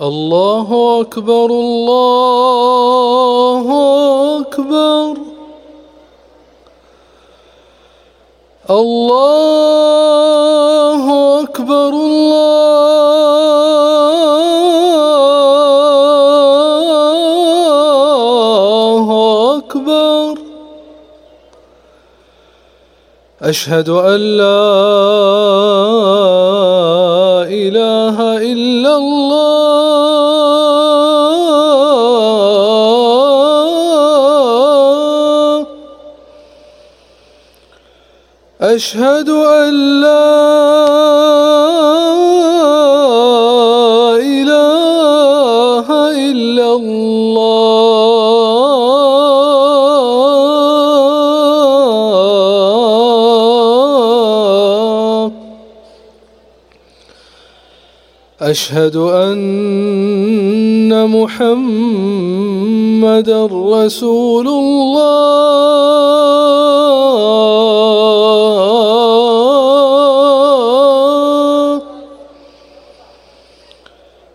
الله أكبر الله أكبر الله أكبر الله أكبر أشهد أن لا أشهد أن لا إله إلا الله. أشهد أن محمد رسول الله.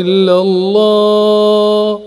إلا الله